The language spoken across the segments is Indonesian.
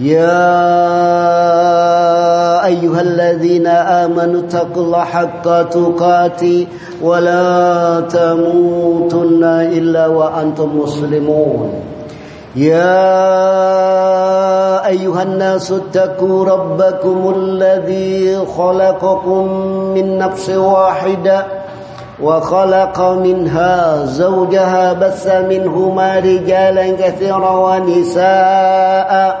يا أيها الذين آمنوا اتقوا الله حق تقاته ولا تموتن إلا وأنتم مسلمون. يا أيها الناس اتقوا ربكم الذي خلقكم من نفس واحدة وخلق منها زوجها بث منهما رجالا كثيرا ونساء.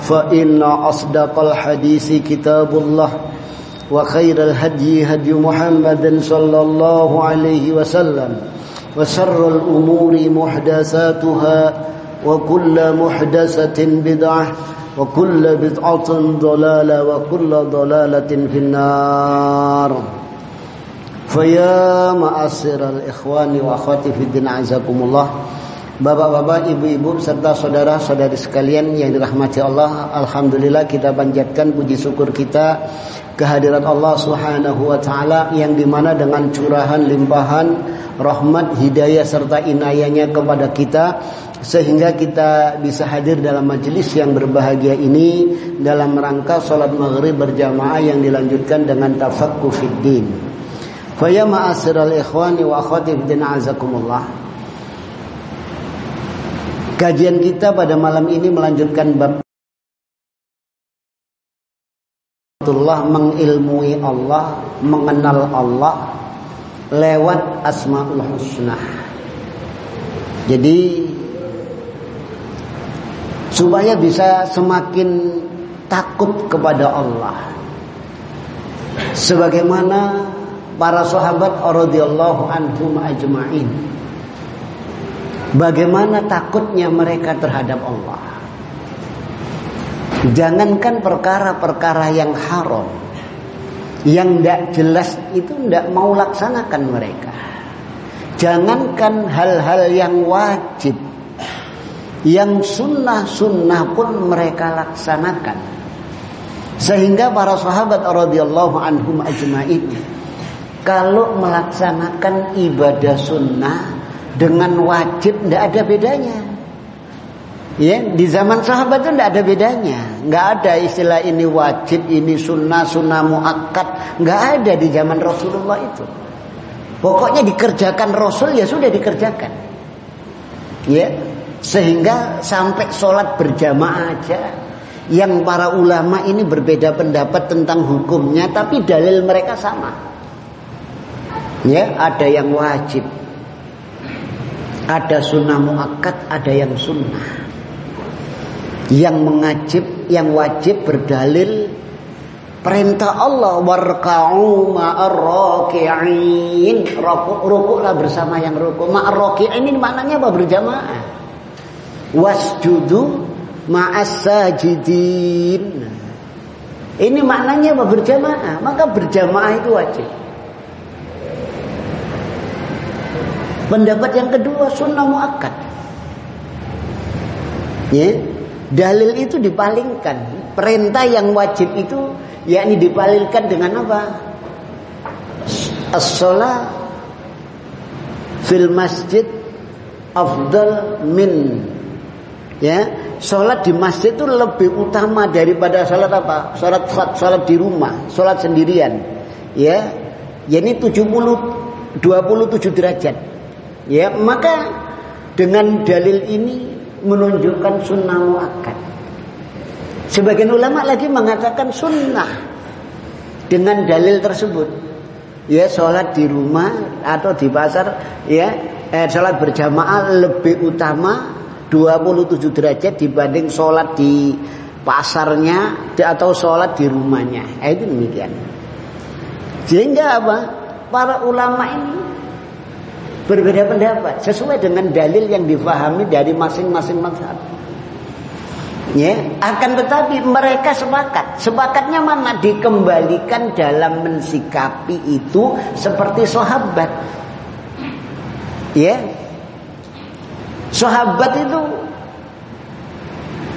فإن أصدق الحديث كتاب الله وخير الهدي هدي محمد صلى الله عليه وسلم وشر الأمور محدثاتها وكل محدثة بدعة وكل بدعة ضلالة وكل ضلالة في النار. فيا معاشر الإخوان وأخواتي في الدين عزكم الله Bapak-bapak, ibu-ibu serta saudara-saudari sekalian yang dirahmati Allah, alhamdulillah kita panjatkan puji syukur kita kehadiran Allah Subhanahu wa taala yang di mana dengan curahan limpahan rahmat, hidayah serta inayahnya kepada kita sehingga kita bisa hadir dalam majelis yang berbahagia ini dalam rangka salat maghrib berjamaah yang dilanjutkan dengan tafakkur fiddin. Fa ya ma'asyiral ikhwani wa akhwati fi azakumullah. Kajian kita pada malam ini melanjutkan bab Allah mengilmui Allah, mengenal Allah lewat Asmaul Husna. Jadi supaya bisa semakin takut kepada Allah. Sebagaimana para sahabat radhiyallahu anhum ajma'in Bagaimana takutnya mereka terhadap Allah. Jangankan perkara-perkara yang haram. Yang tidak jelas itu tidak mau laksanakan mereka. Jangankan hal-hal yang wajib. Yang sunnah-sunnah pun mereka laksanakan. Sehingga para sahabat radhiyallahu anhum ajma'in kalau melaksanakan ibadah sunnah dengan wajib tidak ada bedanya. Ya, di zaman sahabat itu tidak ada bedanya. Nggak ada istilah ini wajib, ini sunnah, sunnah muakkad. Nggak ada di zaman Rasulullah itu. Pokoknya dikerjakan Rasul ya sudah dikerjakan. Ya, sehingga sampai sholat berjamaah aja. Yang para ulama ini berbeda pendapat tentang hukumnya, tapi dalil mereka sama. Ya, ada yang wajib, ada sunnah muakkad, ada yang sunnah. Yang mengajib, yang wajib berdalil perintah Allah warka'u ma'arraki'in. Rukuklah bersama yang rukuk. Ma'arraki'in ini maknanya apa? Berjamaah. Wasjudu ma'as sajidin. Ini maknanya apa? Berjamaah. Maka berjamaah itu wajib. Pendapat yang kedua sunnah muakkad. Ya, dalil itu dipalingkan. Perintah yang wajib itu yakni dipalingkan dengan apa? As-shalah fil masjid afdal min ya Sholat di masjid itu lebih utama daripada sholat apa? Sholat sholat di rumah, sholat sendirian. Ya, ya ini 70 27 derajat. Ya, maka dengan dalil ini menunjukkan sunnah muakkad. Sebagian ulama lagi mengatakan sunnah dengan dalil tersebut. Ya, sholat di rumah atau di pasar, ya, eh, sholat berjamaah lebih utama 27 derajat dibanding sholat di pasarnya atau sholat di rumahnya. Eh, itu demikian. Sehingga apa? Para ulama ini berbeda pendapat sesuai dengan dalil yang difahami dari masing-masing mazhab. Ya, akan tetapi mereka sepakat. Sepakatnya mana dikembalikan dalam mensikapi itu seperti sahabat. Ya. Sahabat itu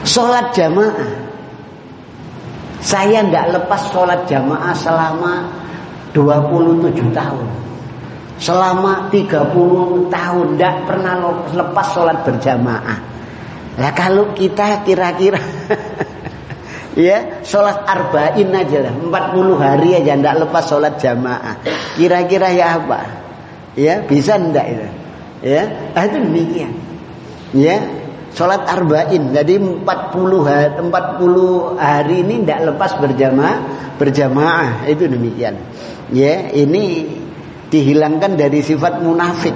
sholat jamaah. Saya nggak lepas sholat jamaah selama 27 tahun. Selama 30 tahun tidak pernah lepas sholat berjamaah. Nah kalau kita kira-kira ya sholat arba'in aja lah 40 hari aja tidak lepas sholat jamaah. Kira-kira ya apa? Ya bisa ndak itu? Ya, nah, itu demikian. Ya, sholat arba'in. Jadi 40 hari, 40 hari ini tidak lepas berjamaah, berjamaah. Itu demikian. Ya, ini dihilangkan dari sifat munafik.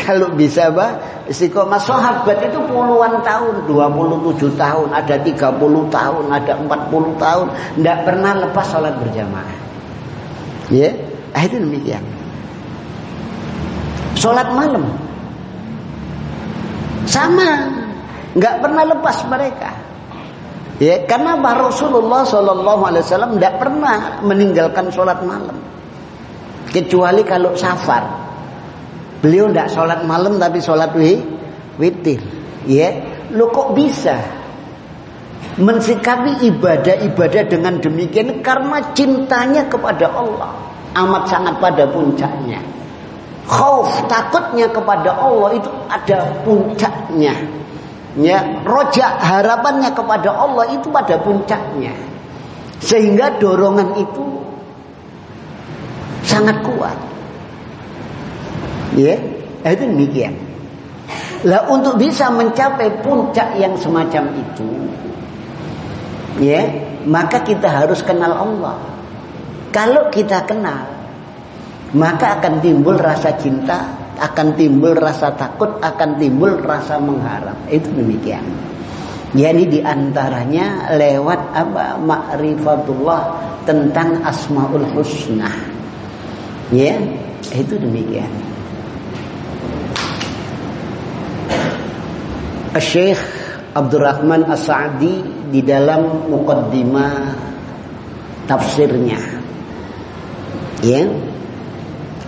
Kalau bisa bah, istiqomah sahabat itu puluhan tahun, 27 tahun, ada 30 tahun, ada 40 tahun, tidak pernah lepas sholat berjamaah. Ya, itu demikian. Sholat malam sama, nggak pernah lepas mereka. Ya, karena Rasulullah Shallallahu Alaihi Wasallam tidak pernah meninggalkan sholat malam, kecuali kalau safar. Beliau tidak sholat malam tapi sholat wi, witir. Ya, lo kok bisa mensikapi ibadah-ibadah dengan demikian karena cintanya kepada Allah amat sangat pada puncaknya. Khauf takutnya kepada Allah itu ada puncaknya. Ya, rojak harapannya kepada Allah itu pada puncaknya. Sehingga dorongan itu sangat kuat. Ya, itu demikian. Lah untuk bisa mencapai puncak yang semacam itu, ya, maka kita harus kenal Allah. Kalau kita kenal, maka akan timbul rasa cinta akan timbul rasa takut, akan timbul rasa mengharap. Itu demikian. Yani di antaranya lewat apa makrifatullah tentang asmaul husna. Ya, itu demikian. Syekh Abdurrahman As-Sa'di di dalam mukaddimah tafsirnya. Ya.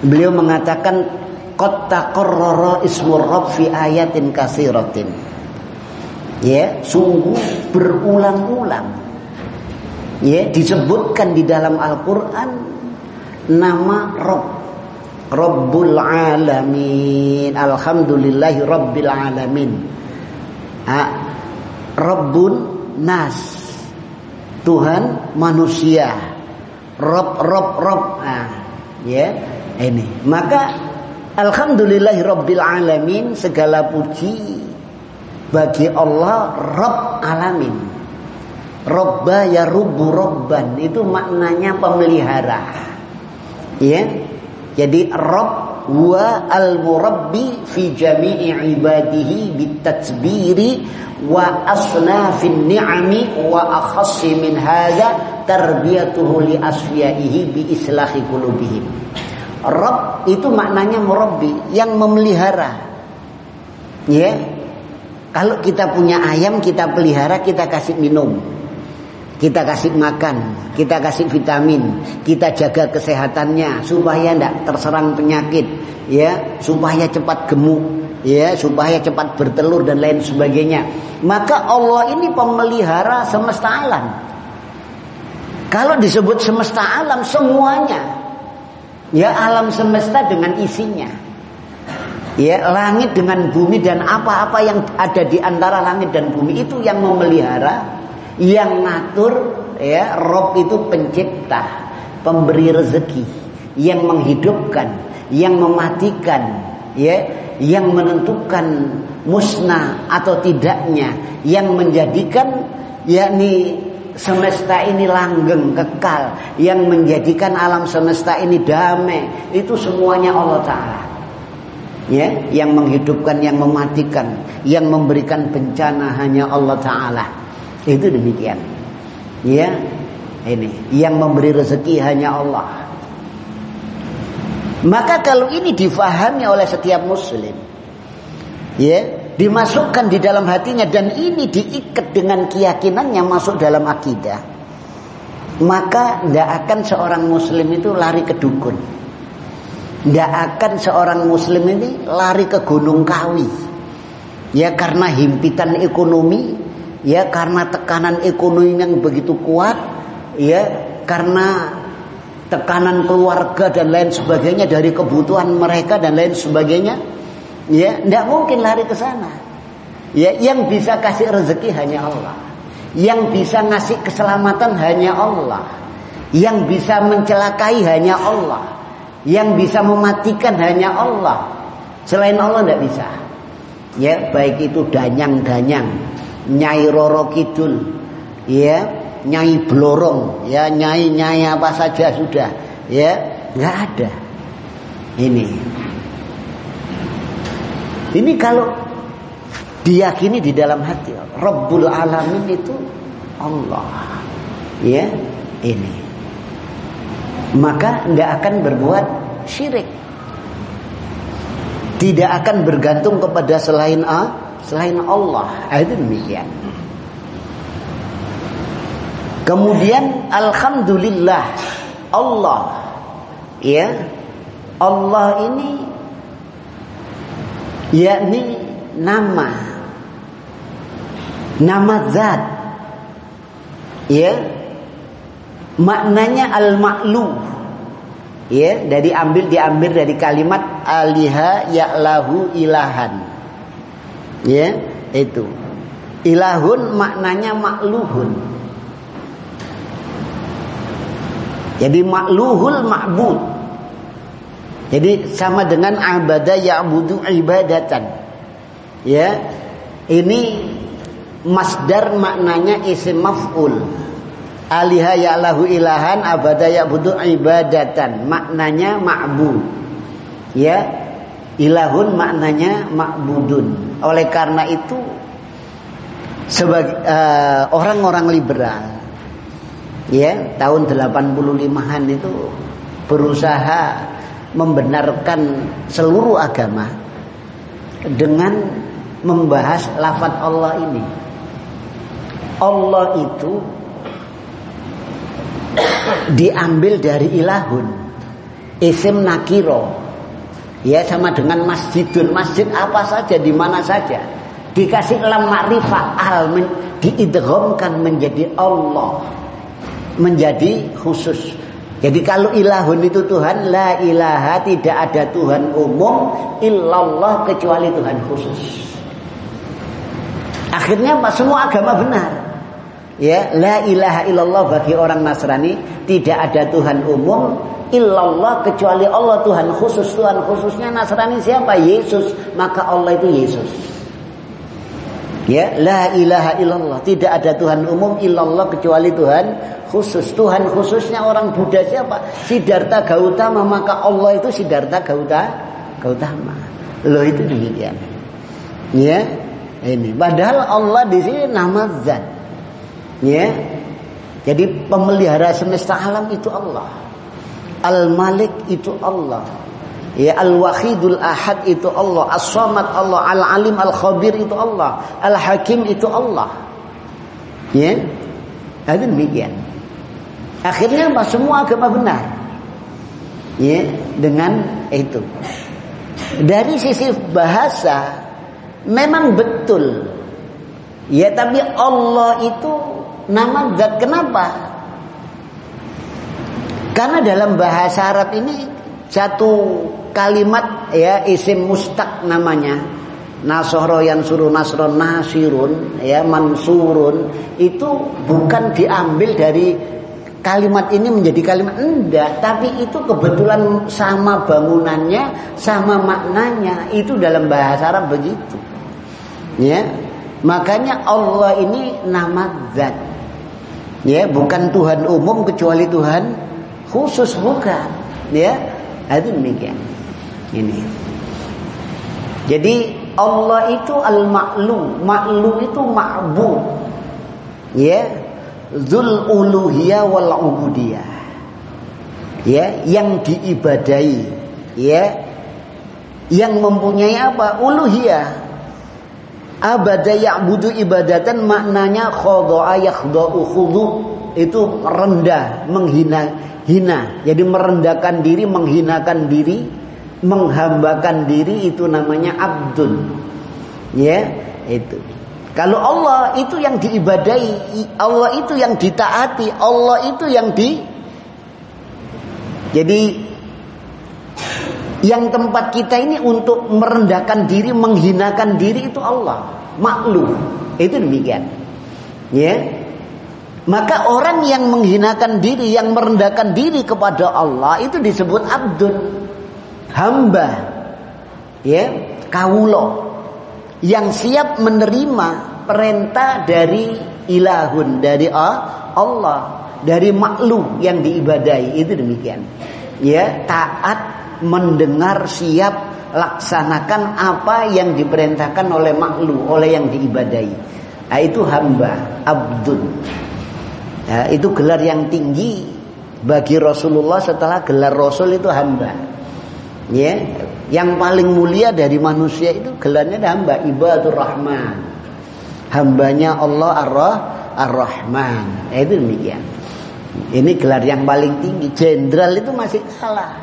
Beliau mengatakan qad taqarrara ismur rabb fi ayatin kasiratin ya sungguh berulang-ulang ya disebutkan di dalam Al-Qur'an nama Rabb Rabbul alamin. Alhamdulillahi rabbil alamin. Ha, Rabbun nas. Tuhan manusia. Rob Rob Rob. Nah, ya. Ini. Maka Alhamdulillahirabbil alamin segala puji bagi Allah Rabb alamin. Robba ya rubu robban. Itu maknanya pemelihara. Ya. Jadi Rabb wa al-murabbi fi jami'i ibadihi bitatsbiri wa asnafin ni'ami wa akhassi min hadha tarbiyatuhu li asfiyaihi bi islahi qulubihim. Rob itu maknanya murabbi yang memelihara. Ya. Kalau kita punya ayam kita pelihara, kita kasih minum. Kita kasih makan, kita kasih vitamin, kita jaga kesehatannya supaya tidak terserang penyakit, ya, supaya cepat gemuk, ya, supaya cepat bertelur dan lain sebagainya. Maka Allah ini pemelihara semesta alam. Kalau disebut semesta alam semuanya Ya alam semesta dengan isinya. Ya langit dengan bumi dan apa-apa yang ada di antara langit dan bumi itu yang memelihara, yang ngatur ya Rob itu pencipta, pemberi rezeki, yang menghidupkan, yang mematikan, ya, yang menentukan musnah atau tidaknya, yang menjadikan yakni semesta ini langgeng kekal. Yang menjadikan alam semesta ini damai. Itu semuanya Allah taala. Ya yang menghidupkan yang mematikan yang memberikan bencana hanya Allah taala itu demikian. Ya ini yang memberi rezeki hanya Allah. Maka kalau ini difahami oleh setiap muslim ya dimasukkan di dalam hatinya dan ini diikat dengan keyakinannya masuk dalam akidah maka tidak akan seorang muslim itu lari ke dukun. Tidak akan seorang muslim ini lari ke gunung kawi. Ya karena himpitan ekonomi ya karena tekanan ekonomi yang begitu kuat ya karena tekanan keluarga dan lain sebagainya dari kebutuhan mereka dan lain sebagainya Ya, tidak mungkin lari ke sana. Ya, yang bisa kasih rezeki hanya Allah. Yang bisa ngasih keselamatan hanya Allah. Yang bisa mencelakai hanya Allah. Yang bisa mematikan hanya Allah. Selain Allah tidak bisa. Ya, baik itu danyang-danyang, nyai roro kidul, ya, nyai blorong, ya, nyai-nyai apa saja sudah, ya, nggak ada. Ini ini kalau diyakini di dalam hati Rabbul Alamin itu Allah. Ya, ini. Maka tidak akan berbuat syirik. Tidak akan bergantung kepada selain A, selain Allah. Itu demikian. Kemudian alhamdulillah Allah ya Allah ini yakni nama nama zat ya maknanya al-ma'lu ya dari ambil diambil dari kalimat aliha ya'lahu ilahan ya itu ilahun maknanya makluhun jadi makluhul ma'bud jadi sama dengan abada ya'budu ibadatan. Ya. Ini masdar maknanya isim maf'ul. Aliha ya'lahu ilahan abada ya'budu ibadatan. Maknanya ma'bud. Ya. Ilahun maknanya ma'budun. Oleh karena itu sebagai uh, orang-orang liberal ya tahun 85-an itu berusaha membenarkan seluruh agama dengan membahas lafaz Allah ini. Allah itu diambil dari ilahun isim nakiro ya sama dengan masjidun. Masjid apa saja di mana saja. Dikasih lam ma'rifah al men, diidghamkan menjadi Allah. Menjadi khusus. Jadi kalau ilahun itu Tuhan, la ilaha tidak ada Tuhan umum illallah kecuali Tuhan khusus. Akhirnya semua agama benar. Ya, la ilaha illallah bagi orang Nasrani tidak ada Tuhan umum illallah kecuali Allah Tuhan khusus. Tuhan khususnya Nasrani siapa? Yesus. Maka Allah itu Yesus. Ya, la ilaha illallah. Tidak ada Tuhan umum illallah kecuali Tuhan khusus. Tuhan khususnya orang Buddha siapa? Siddhartha Gautama, maka Allah itu Siddhartha Gauta Gautama. Loh itu demikian. Ya. Ini padahal Allah di sini nama zat. Ya. Jadi pemelihara semesta alam itu Allah. Al-Malik itu Allah. Ya Al-Wahidul Ahad itu Allah, As-Samad Allah, Al-Alim Al-Khabir itu Allah, Al-Hakim itu Allah. Ya. Itu demikian. Akhirnya apa? Semua agama benar. Ya, dengan itu. Dari sisi bahasa memang betul. Ya, tapi Allah itu nama zat kenapa? Karena dalam bahasa Arab ini satu kalimat ya isim mustaq namanya. Nasoro yang suruh nasron nasirun ya mansurun itu bukan diambil dari kalimat ini menjadi kalimat. Enggak tapi itu kebetulan sama bangunannya sama maknanya. Itu dalam bahasa Arab begitu. Ya Makanya Allah ini nama zat. Ya, bukan Tuhan umum kecuali Tuhan khusus bukan. Ya, itu demikian. Ini. Jadi Allah itu al-ma'lu, ma'lu itu ma'bud. Ya, zul uluhiyah wal ubudiyah. Ya, yang diibadai, ya. Yang mempunyai apa? Uluhiyah. Abada ya'budu ibadatan maknanya khodo'a yakhda'u khudu. Itu rendah, menghina, hina. Jadi merendahkan diri, menghinakan diri, menghambakan diri itu namanya abdul. Ya, itu. Kalau Allah itu yang diibadai, Allah itu yang ditaati, Allah itu yang di Jadi yang tempat kita ini untuk merendahkan diri, menghinakan diri itu Allah, maklum. Itu demikian. Ya. Maka orang yang menghinakan diri, yang merendahkan diri kepada Allah itu disebut abdul, hamba. Ya, kaulo yang siap menerima perintah dari ilahun dari Allah. Dari makhluk yang diibadai. Itu demikian. Ya taat mendengar siap laksanakan apa yang diperintahkan oleh makhluk oleh yang diibadai. Nah, itu hamba abdul ya, itu gelar yang tinggi bagi Rasulullah setelah gelar Rasul itu hamba ya yang paling mulia dari manusia itu gelarnya hamba ibadur rahman. Hambanya Allah Ar-Rah, Ar-Rahman. itu demikian. Ini gelar yang paling tinggi. Jenderal itu masih kalah.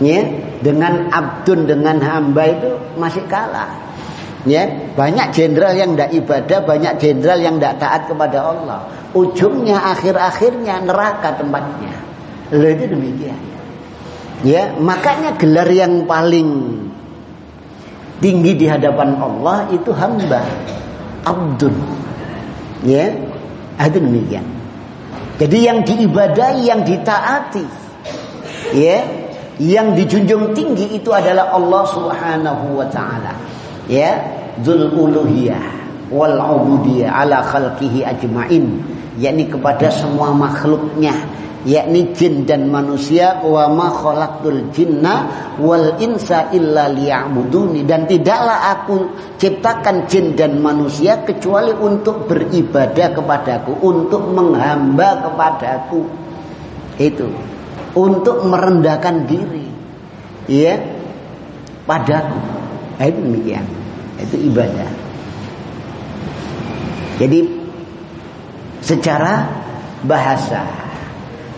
Ya, dengan abdun dengan hamba itu masih kalah. Ya, banyak jenderal yang tidak ibadah, banyak jenderal yang tidak taat kepada Allah. Ujungnya akhir-akhirnya neraka tempatnya. Lalu itu demikian. Ya, makanya gelar yang paling tinggi di hadapan Allah itu hamba, abdul. Ya, itu demikian. Jadi yang diibadahi, yang ditaati, ya, yang dijunjung tinggi itu adalah Allah Subhanahu wa taala. Ya, dzul uluhiyah wal ubudiyah ala khalqihi ajmain, yakni kepada semua makhluknya yakni jin dan manusia wa ma khalaqtul jinna wal insa illa liya'buduni. Dan tidaklah aku ciptakan jin dan manusia kecuali untuk beribadah kepadaku untuk menghamba kepadaku. Itu. Untuk merendahkan diri. Ya. Padaku. Nah, itu demikian. Itu ibadah jadi secara bahasa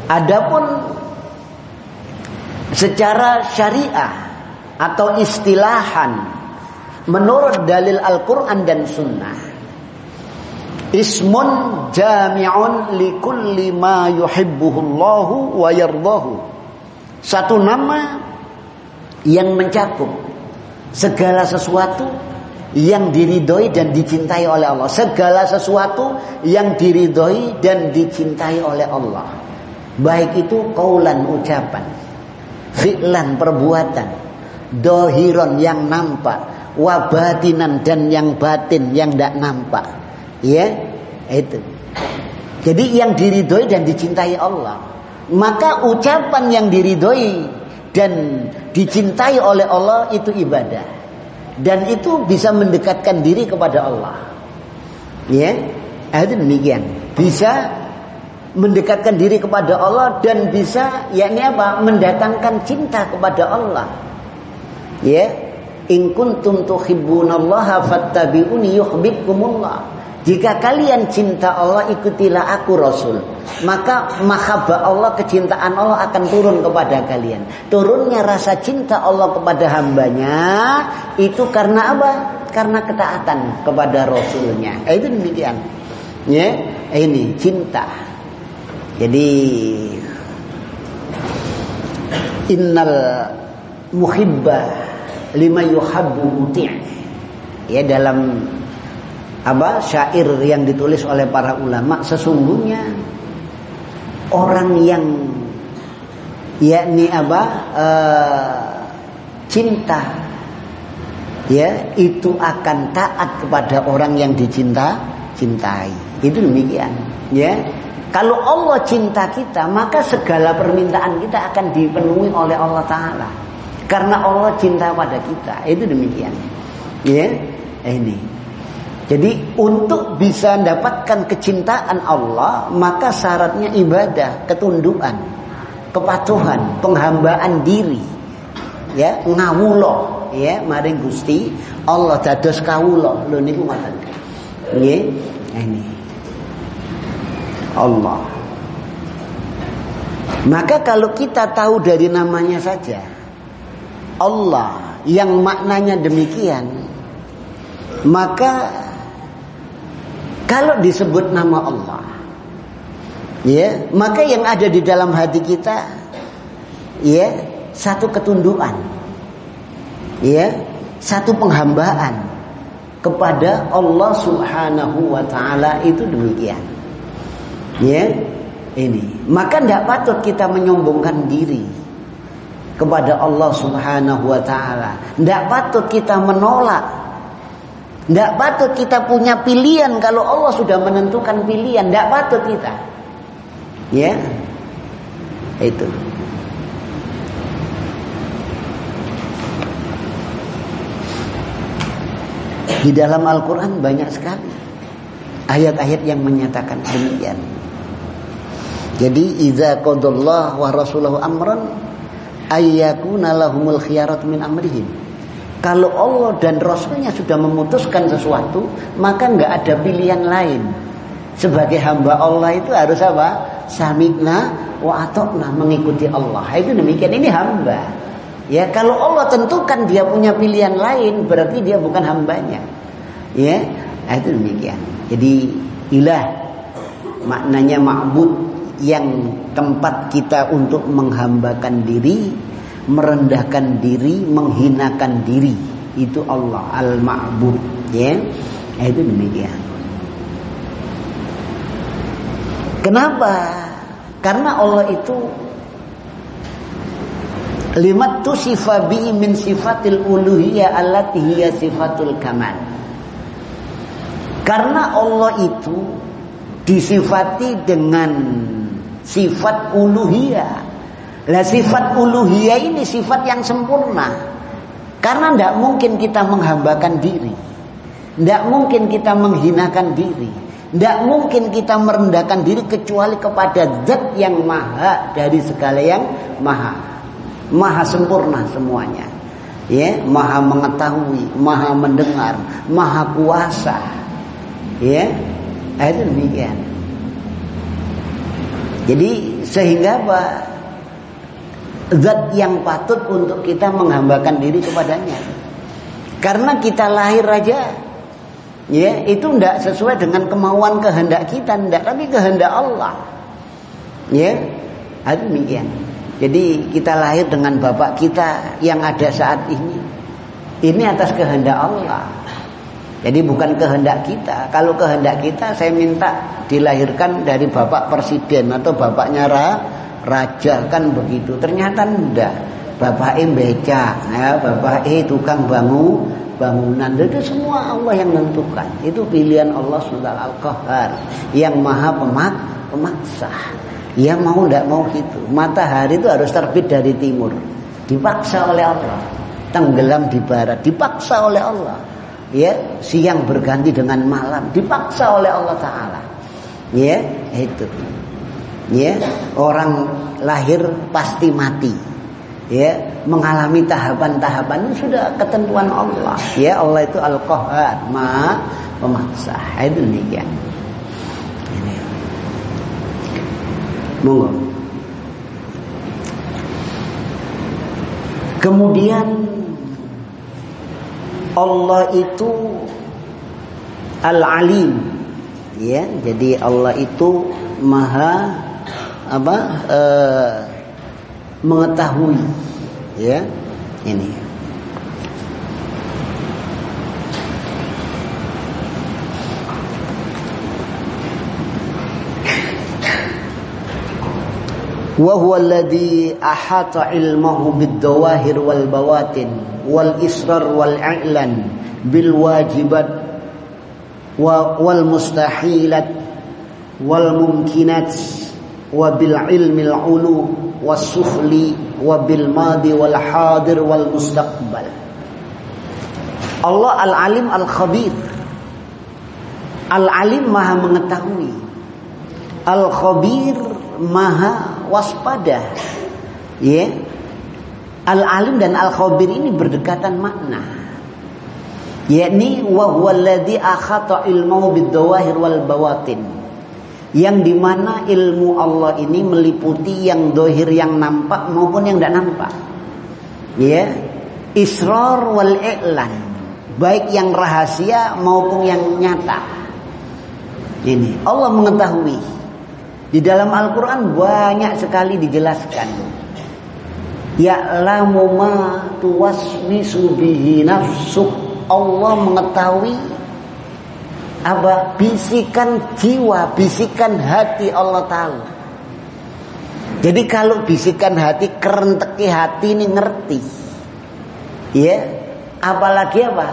Adapun secara syariah atau istilahan menurut dalil Al-Quran dan Sunnah ismun jami'un likulli ma yuhibbuhullahu wa yardahu. Satu nama yang mencakup segala sesuatu yang diridhoi dan dicintai oleh Allah segala sesuatu yang diridhoi dan dicintai oleh Allah Baik itu kaulan ucapan, fi'lan perbuatan, dohiron yang nampak, wabatinan dan yang batin yang tidak nampak. Ya, itu. Jadi yang diridhoi dan dicintai Allah. Maka ucapan yang diridhoi dan dicintai oleh Allah itu ibadah. Dan itu bisa mendekatkan diri kepada Allah. Ya, itu demikian. Bisa mendekatkan diri kepada Allah dan bisa yakni apa mendatangkan cinta kepada Allah ya in kuntum tuhibbunallaha fattabi'uni yuhibbukumullah jika kalian cinta Allah ikutilah aku Rasul. Maka mahabbah Allah kecintaan Allah akan turun kepada kalian. Turunnya rasa cinta Allah kepada hambanya itu karena apa? Karena ketaatan kepada Rasulnya. Itu demikian. Ya ini cinta. Jadi innal muhibba lima yuhabbu muti' ya dalam apa? Syair yang ditulis oleh para ulama sesungguhnya orang yang yakni apa? Uh, cinta ya itu akan taat kepada orang yang dicinta cintai. Itu demikian ya. Kalau Allah cinta kita maka segala permintaan kita akan dipenuhi oleh Allah taala. Karena Allah cinta pada kita. Itu demikian ya. Ini jadi untuk bisa mendapatkan kecintaan Allah maka syaratnya ibadah ketundukan kepatuhan penghambaan diri ya ngawulo ya maring Gusti Allah dados kawula lho niku ngoten. Nggih. Ini. Allah. Maka kalau kita tahu dari namanya saja Allah yang maknanya demikian maka kalau disebut nama Allah ya maka yang ada di dalam hati kita ya satu ketundukan ya satu penghambaan kepada Allah Subhanahu wa taala itu demikian. Ya. Ini. Maka tidak patut kita menyombongkan diri kepada Allah Subhanahu wa taala. Tidak patut kita menolak. Tidak patut kita punya pilihan kalau Allah sudah menentukan pilihan, tidak patut kita. Ya. Itu. Di dalam Al-Quran banyak sekali ayat-ayat yang menyatakan demikian. Jadi idza qadallahu wa rasuluhu amran ayyakuna lahumul khiyarat min amrihim. Kalau Allah dan Rasulnya sudah memutuskan sesuatu, maka nggak ada pilihan lain. Sebagai hamba Allah itu harus apa? Samikna wa atokna mengikuti Allah. Itu demikian. Ini hamba. Ya, kalau Allah tentukan dia punya pilihan lain, berarti dia bukan hambanya. Ya, nah, itu demikian. Jadi ilah maknanya ma'bud yang tempat kita untuk menghambakan diri, merendahkan diri, menghinakan diri. Itu Allah al-ma'bud, ya. Nah, itu demikian. Kenapa? Karena Allah itu limat tu sifabi min sifatil uluhiyah allati hiya sifatul kamal karena Allah itu disifati dengan sifat uluhiyah lah sifat uluhiyah ini sifat yang sempurna. Karena tidak mungkin kita menghambakan diri. Tidak mungkin kita menghinakan diri. Tidak mungkin kita merendahkan diri kecuali kepada zat yang maha dari segala yang maha. Maha sempurna semuanya. Ya maha mengetahui maha mendengar maha kuasa. Ya itu demikian. Jadi sehingga apa zat yang patut untuk kita menghambakan diri kepadanya karena kita lahir aja ya itu tidak sesuai dengan kemauan kehendak kita tidak tapi kehendak Allah ya itu demikian jadi kita lahir dengan bapak kita yang ada saat ini. Ini atas kehendak Allah. Jadi bukan kehendak kita. Kalau kehendak kita saya minta dilahirkan dari bapak presiden atau bapaknya ra, raja kan begitu. Ternyata enggak. Bapak E beca, ya, bapak E tukang bangun bangunan itu semua Allah yang menentukan. Itu pilihan Allah Subhanahu Al-Qahhar yang Maha pemak pemaksa. Ya mau tidak mau gitu. Matahari itu harus terbit dari timur. Dipaksa oleh Allah. Tenggelam di barat. Dipaksa oleh Allah. Ya, siang berganti dengan malam. Dipaksa oleh Allah Taala. Ya, itu. Ya, orang lahir pasti mati. Ya, mengalami tahapan-tahapan sudah ketentuan Allah. Ya, Allah itu Al-Qahhar, Maha pemaksa. Itu demikian. Monggo. Kemudian Allah itu Al-Alim. Ya, jadi Allah itu Maha apa? Uh, mengetahui. Ya. Ini. wa huwa alladhi ahata ilmahu wal bawatin wal israr wal bil wajibat wal mustahilat wal mumkinat wa bil ilmi al ulu was sufli wa bil madi wal hadir wal mustaqbal Allah al alim al khabir al alim maha mengetahui. Al khabir maha waspada. Ya. Al alim dan al khabir ini berdekatan makna. Yakni wa huwa alladhi akhata ilmu bid dawahir wal bawatin yang di mana ilmu Allah ini meliputi yang dohir yang nampak maupun yang tidak nampak. Ya. Israr wal i'lan. Baik yang rahasia maupun yang nyata. Ini. Allah mengetahui. Di dalam Al-Quran banyak sekali dijelaskan. Ya'lamu ma tuwaswisu bihi nafsuk Allah mengetahui apa bisikan jiwa, bisikan hati Allah tahu. Jadi kalau bisikan hati kerenteki hati ini ngerti. Ya, apalagi apa?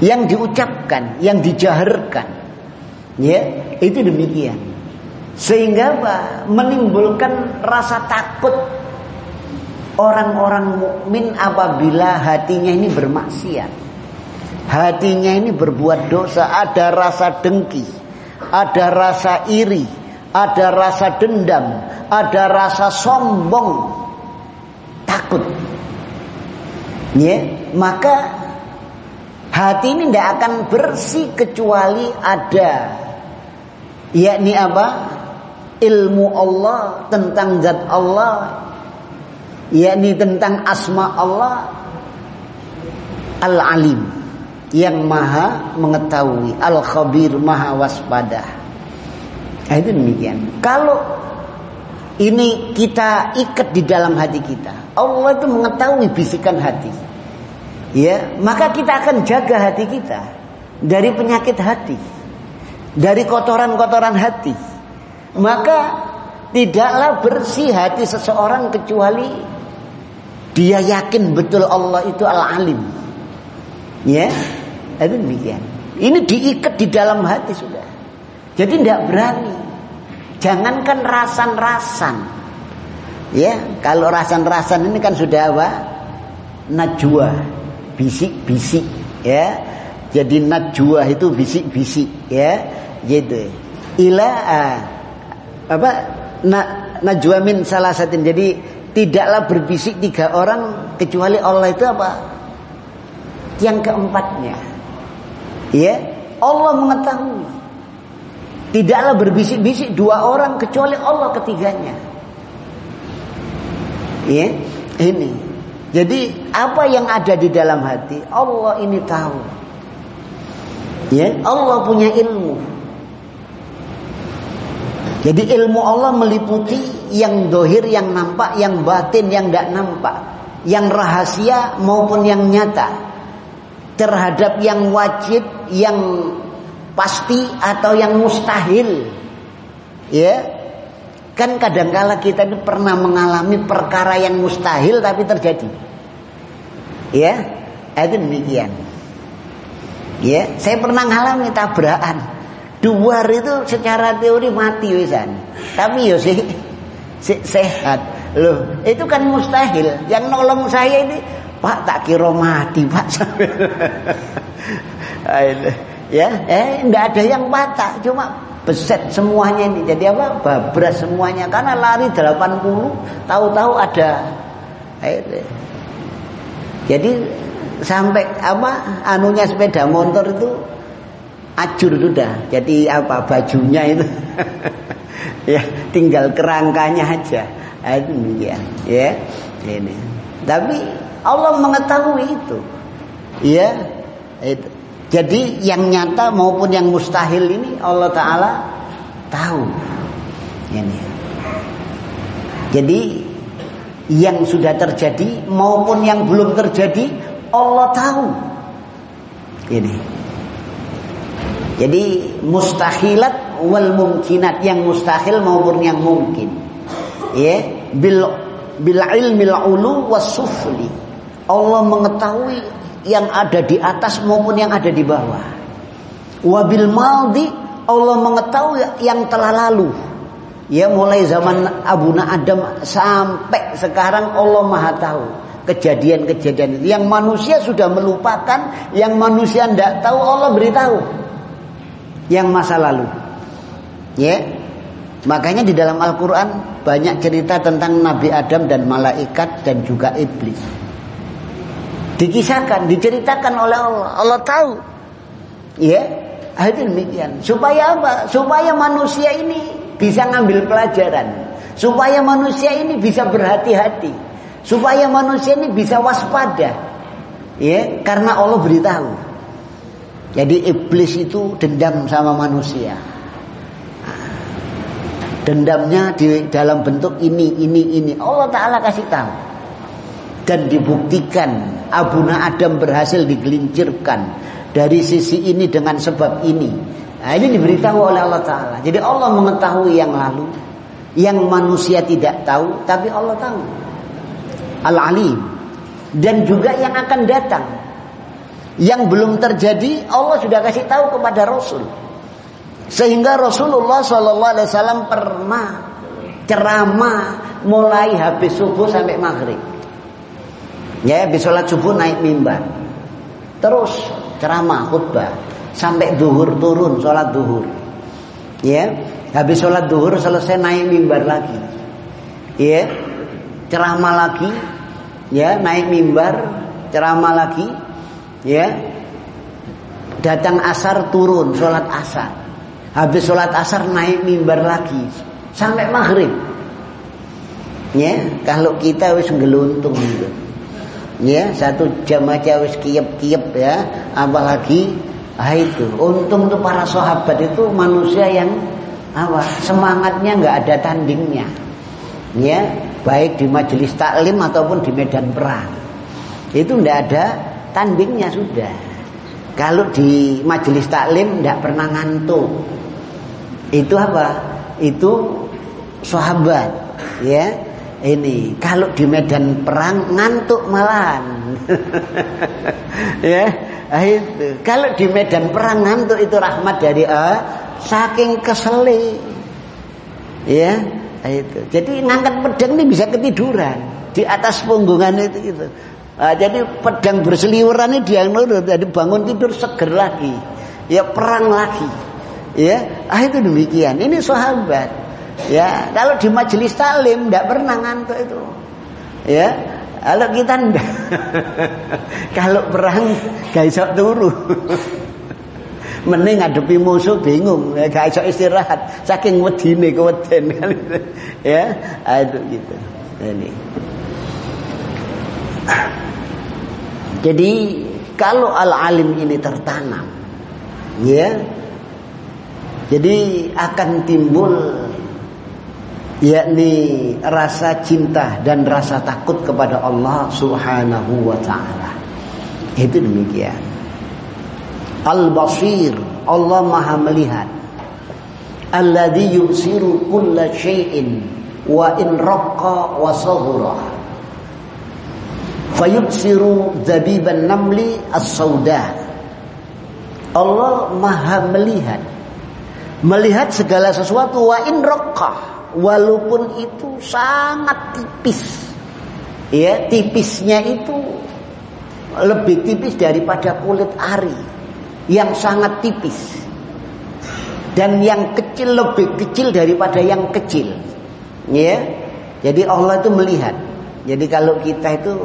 Yang diucapkan, yang dijaharkan. Ya, itu demikian. Sehingga apa? Menimbulkan rasa takut orang-orang mukmin apabila hatinya ini bermaksiat. Hatinya ini berbuat dosa, ada rasa dengki, ada rasa iri, ada rasa dendam, ada rasa sombong, takut. Ya, maka hati ini tidak akan bersih kecuali ada yakni apa? ilmu Allah tentang zat Allah yakni tentang asma Allah al-alim yang maha mengetahui. Al khabir maha waspada. Nah, itu demikian. Kalau ini kita ikat di dalam hati kita Allah itu mengetahui bisikan hati. Ya maka kita akan jaga hati kita dari penyakit hati dari kotoran-kotoran hati. Maka tidaklah bersih hati seseorang kecuali dia yakin betul Allah itu al-alim. Ya itu demikian. Ini diikat di dalam hati sudah. Jadi tidak berani. Jangankan rasan-rasan. Ya, kalau rasan-rasan ini kan sudah apa? Najwa, bisik-bisik, ya. Jadi najwa itu bisik-bisik, ya. Gitu. Ila uh, apa? Na, najwa min salah satu. Jadi tidaklah berbisik tiga orang kecuali Allah itu apa? Yang keempatnya. Ya, Allah mengetahui. Tidaklah berbisik-bisik dua orang kecuali Allah ketiganya. Ya, ini. Jadi apa yang ada di dalam hati Allah ini tahu. Ya, Allah punya ilmu. Jadi ilmu Allah meliputi yang dohir, yang nampak, yang batin, yang tidak nampak, yang rahasia maupun yang nyata terhadap yang wajib, yang pasti atau yang mustahil. Ya. Kan kadangkala kita ini pernah mengalami perkara yang mustahil tapi terjadi. Ya. Itu demikian. Ya, saya pernah mengalami tabrakan. Dua itu secara teori mati wisan. Tapi yo sih sehat. Loh, itu kan mustahil. Yang nolong saya ini Pak tak kira mati Pak ya eh tidak ada yang patah. Cuma beset semuanya ini. Jadi apa? Babras semuanya. Karena lari 80 tahu-tahu ada eh, jadi sampai apa? Anunya sepeda motor itu acur sudah. Jadi apa? Bajunya itu. Ya tinggal kerangkanya aja. Ya ya. Ini. Tapi Allah mengetahui itu. Ya. Itu. Jadi yang nyata maupun yang mustahil ini Allah taala tahu. Ini. Jadi yang sudah terjadi maupun yang belum terjadi Allah tahu. Ini. Jadi mustahilat wal mungkinat yang mustahil maupun yang mungkin. ya bil bil ilmil ulu wasufli Allah mengetahui yang ada di atas maupun yang ada di bawah. Wabil maldi Allah mengetahui yang telah lalu. Ya mulai zaman Abu Adam sampai sekarang Allah Maha tahu kejadian-kejadian itu. Yang manusia sudah melupakan yang manusia tidak tahu Allah beritahu yang masa lalu. Ya. Makanya di dalam Al-Quran banyak cerita tentang Nabi Adam dan malaikat dan juga iblis dikisahkan diceritakan oleh Allah. Allah tahu. Ya itu demikian. Supaya apa? Supaya manusia ini bisa ngambil pelajaran. Supaya manusia ini bisa berhati-hati. Supaya manusia ini bisa waspada. Ya karena Allah beritahu. Jadi iblis itu dendam sama manusia. Dendamnya di dalam bentuk ini ini ini. Allah taala kasih tahu dan dibuktikan Abuna Adam berhasil digelincirkan dari sisi ini dengan sebab ini Nah, ini diberitahu oleh Allah Ta'ala. Jadi Allah mengetahui yang lalu. Yang manusia tidak tahu. Tapi Allah tahu. Al-Alim. Dan juga yang akan datang. Yang belum terjadi Allah sudah kasih tahu kepada Rasul. Sehingga Rasulullah SAW pernah ceramah mulai habis subuh sampai maghrib. Ya, habis sholat subuh naik mimbar. Terus ceramah khutbah. Sampai duhur turun sholat duhur. Ya habis sholat duhur selesai naik mimbar lagi. Ya ceramah lagi. Ya naik mimbar ceramah lagi. Ya datang asar turun sholat asar. Habis sholat asar naik mimbar lagi. Sampai maghrib. Ya kalau kita wis geluntung gitu ya satu jam aja wis kiep-kiep ya apalagi Ah itu, untung tuh para sahabat itu manusia yang apa? Semangatnya nggak ada tandingnya. Ya, baik di majelis taklim ataupun di medan perang. Itu ndak ada tandingnya sudah. Kalau di majelis taklim ndak pernah ngantuk. Itu apa? Itu sahabat, ya. Ini kalau di medan perang ngantuk malahan. ya, Nah, itu. Kalau di medan perang ngantuk itu rahmat dari uh, saking keseli. Ya, nah, itu. Jadi ngangkat pedang ini bisa ketiduran di atas punggungan itu gitu. Nah, jadi pedang berseliweran ini dia nurut, jadi bangun tidur seger lagi. Ya perang lagi. Ya, ah itu demikian. Ini sahabat. Ya, kalau di majelis talim tidak pernah ngantuk itu. Ya, kalau kita enggak. Kalau perang gak iso turu. Mending ngadepi musuh bingung, gak iso istirahat saking wedine keweden ya. Itu gitu. Ini. Jadi kalau al-alim ini tertanam ya jadi akan timbul yakni rasa cinta dan rasa takut kepada Allah Subhanahu wa taala. Itu demikian. Al-Basir, Allah Maha melihat. Alladzi yusiru kulla syai'in wa in raqqa wa saghura. Fayubsiru zabiban namli as-sauda. Allah Maha melihat. Melihat segala sesuatu wa in raqqa walaupun itu sangat tipis. Ya tipisnya itu lebih tipis daripada kulit ari. Yang sangat tipis. Dan yang kecil lebih kecil daripada yang kecil. Ya jadi Allah itu melihat. Jadi kalau kita itu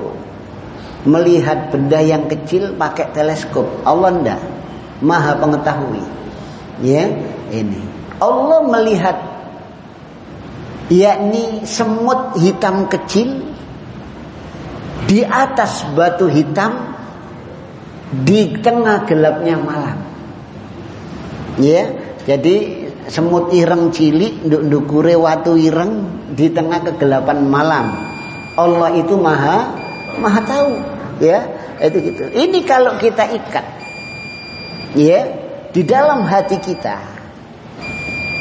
melihat benda yang kecil pakai teleskop Allah ndak? Maha pengetahui. Ya ini. Allah melihat yakni semut hitam kecil di atas batu hitam di tengah gelapnya malam. Ya, jadi semut ireng cilik nduk ndukure watu ireng di tengah kegelapan malam. Allah itu maha maha tahu, ya. Itu gitu. Ini kalau kita ikat ya di dalam hati kita.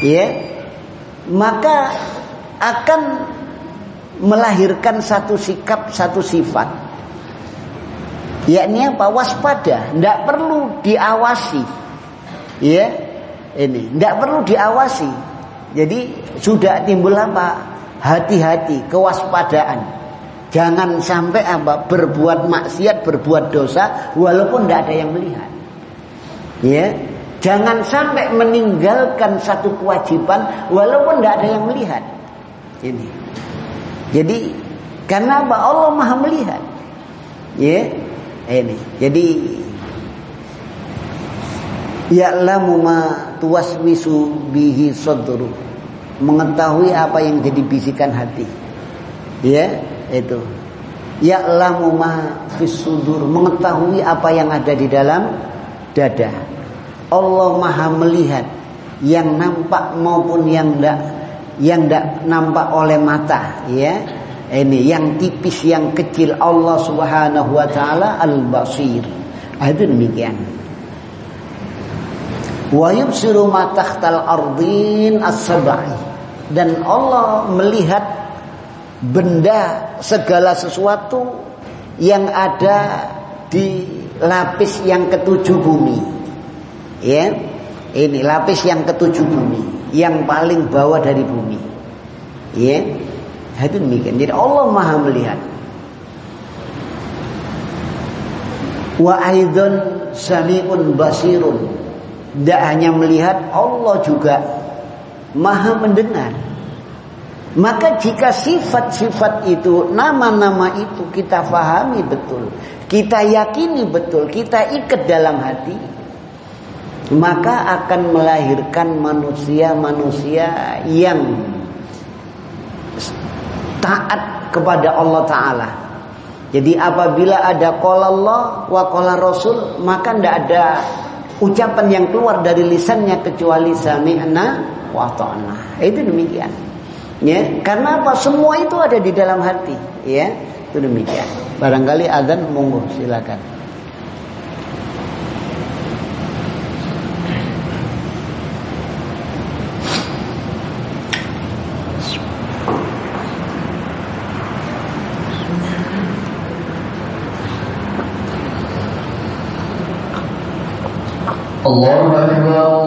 Ya. Maka akan melahirkan satu sikap, satu sifat. Yakni apa? Waspada, tidak perlu diawasi. Ya, ini tidak perlu diawasi. Jadi sudah timbul apa? Hati-hati, kewaspadaan. Jangan sampai apa berbuat maksiat, berbuat dosa walaupun tidak ada yang melihat. Ya, jangan sampai meninggalkan satu kewajiban walaupun tidak ada yang melihat. Ini. Jadi karena apa? Allah Maha melihat. Ya. Ini. Jadi ya'lamu ma tuwaswisu bihi sadru. Mengetahui apa yang jadi bisikan hati. Ya, itu. Ya'lamu ma fisudur, mengetahui apa yang ada di dalam dada. Allah Maha melihat yang nampak maupun yang tidak yang tidak nampak oleh mata ya. Ini yang tipis yang kecil. Allah Subhanahu wa taala al-basir. Ah, itu demikian. Wa yubsiru ma tahtal ardin as-sab'i. Dan Allah melihat benda segala sesuatu yang ada di lapis yang ketujuh bumi. Ya ini lapis yang ketujuh bumi yang paling bawah dari bumi. Ya. Itu demikian. Jadi Allah Maha melihat. Wa aidon samiun basirun. Tidak hanya melihat, Allah juga Maha mendengar. Maka jika sifat-sifat itu, nama-nama itu kita fahami betul, kita yakini betul, kita ikat dalam hati, maka akan melahirkan manusia-manusia yang taat kepada Allah Ta'ala. Jadi apabila ada qala Allah wa qala Rasul, maka tidak ada ucapan yang keluar dari lisannya kecuali sami'na wa ta'na. Itu demikian. Ya, karena apa? Semua itu ada di dalam hati, ya. Itu demikian. Barangkali azan monggo silakan. الله أكبر.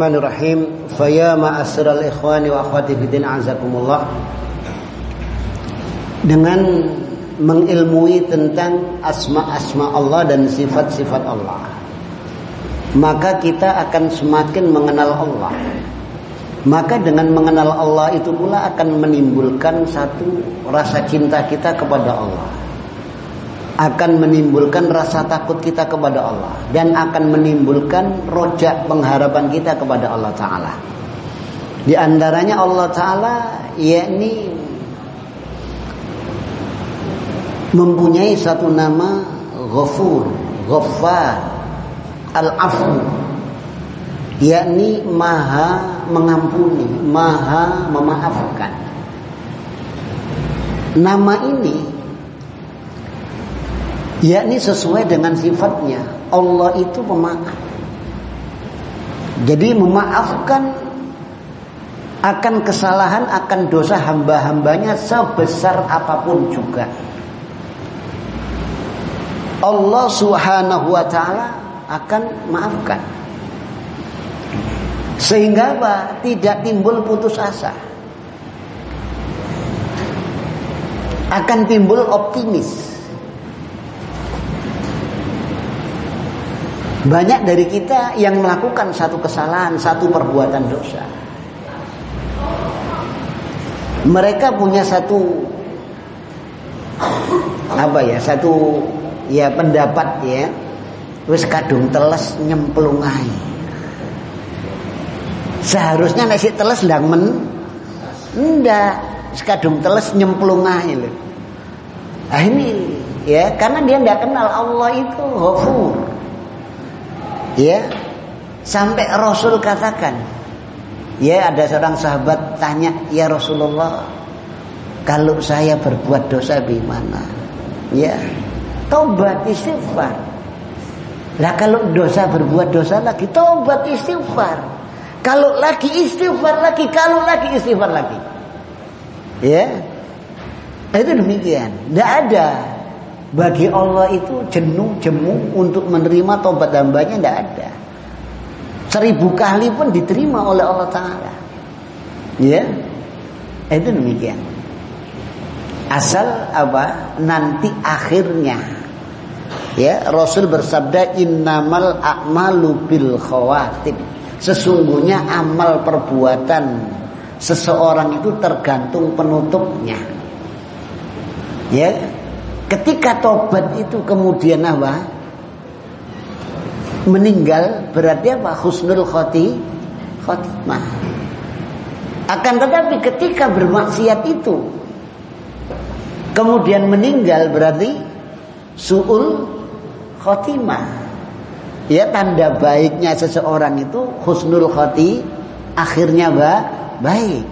Bismillahirrahmanirrahim. Faya ma'asyiral ikhwani wa akhwati fiddin azakumullah. Dengan mengilmui tentang asma-asma Allah dan sifat-sifat Allah. Maka kita akan semakin mengenal Allah. Maka dengan mengenal Allah itu pula akan menimbulkan satu rasa cinta kita kepada Allah. Akan menimbulkan rasa takut kita kepada Allah dan akan menimbulkan rojak pengharapan kita kepada Allah taala. Di antaranya Allah taala yakni mempunyai satu nama Ghafur, Ghaffar, Al-Afu yakni maha mengampuni, maha memaafkan. Nama ini yakni sesuai dengan sifatnya. Allah itu pemaaf. Jadi memaafkan akan kesalahan, akan dosa hamba-hambanya sebesar apa pun juga. Allah subhanahu wa ta'ala akan maafkan. Sehingga apa? Tidak timbul putus asa. Akan timbul optimis. Banyak dari kita yang melakukan satu kesalahan, satu perbuatan dosa. Mereka punya satu apa ya, satu ya pendapat ya. Wis kadung teles nyemplungai. Seharusnya nasi teles ndang men ndak wis kadung teles nyemplungai lho. Ah ini ya karena dia ndak kenal Allah itu Ghafur. Ya. Sampai Rasul katakan, ya ada seorang sahabat tanya, "Ya Rasulullah, kalau saya berbuat dosa gimana?" Ya. Taubat istighfar. Lah kalau dosa berbuat dosa lagi taubat istighfar. Kalau lagi istighfar lagi, kalau lagi istighfar lagi. Ya. Itu demikian. Tidak ada bagi Allah itu jenuh jemu untuk menerima tobat hambanya tidak ada. Seribu kali pun diterima oleh Allah Taala. Ya, itu demikian. Asal apa? Nanti akhirnya. Ya, Rasul bersabda innamal a'malu bil khawatim. Sesungguhnya amal perbuatan seseorang itu tergantung penutupnya. Ya, Ketika tobat itu kemudian apa? Meninggal berarti apa? Husnul khoti khotimah. Akan tetapi ketika bermaksiat itu kemudian meninggal berarti suul khotimah. Ya tanda baiknya seseorang itu husnul khoti akhirnya ba baik.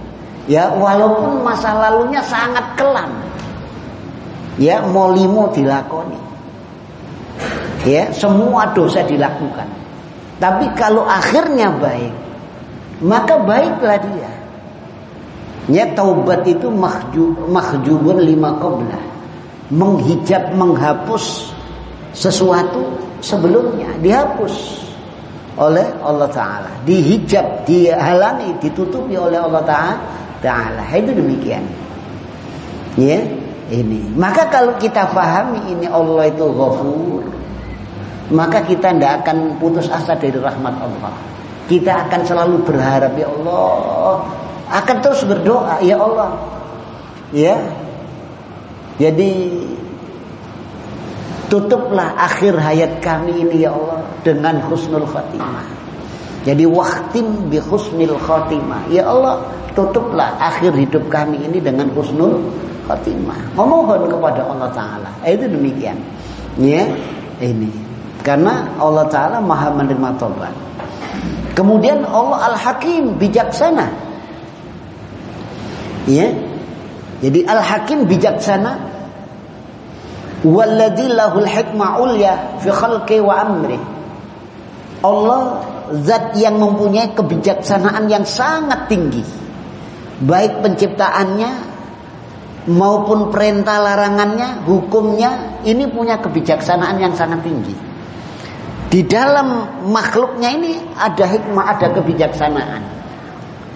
Ya walaupun masa lalunya sangat kelam. Ya molimo dilakoni. Ya semua dosa dilakukan. Tapi kalau akhirnya baik, maka baiklah dia. Ya taubat itu mahjub, mahjubun lima qablah. Menghijab, menghapus sesuatu sebelumnya dihapus oleh Allah Taala, dihijab, dihalangi, ditutupi oleh Allah Taala. Itu demikian. Ya, ini. Maka kalau kita pahami ini Allah itu Ghafur, maka kita tidak akan putus asa dari rahmat Allah. Kita akan selalu berharap ya Allah, akan terus berdoa ya Allah. Ya. Jadi Tutuplah akhir hayat kami ini ya Allah dengan husnul khatimah. Jadi wahtim bi husnul khatimah. Ya Allah, tutuplah akhir hidup kami ini dengan husnul khatimah. Memohon kepada Allah taala. Eh, itu demikian. Ya, ini. Karena Allah taala Maha menerima tobat. Kemudian Allah Al-Hakim bijaksana. Ya. Jadi Al-Hakim bijaksana Walladzi lahul hikmah ulya fi khalqi wa amri. Allah zat yang mempunyai kebijaksanaan yang sangat tinggi. Baik penciptaannya maupun perintah larangannya, hukumnya ini punya kebijaksanaan yang sangat tinggi. Di dalam makhluknya ini ada hikmah, ada kebijaksanaan.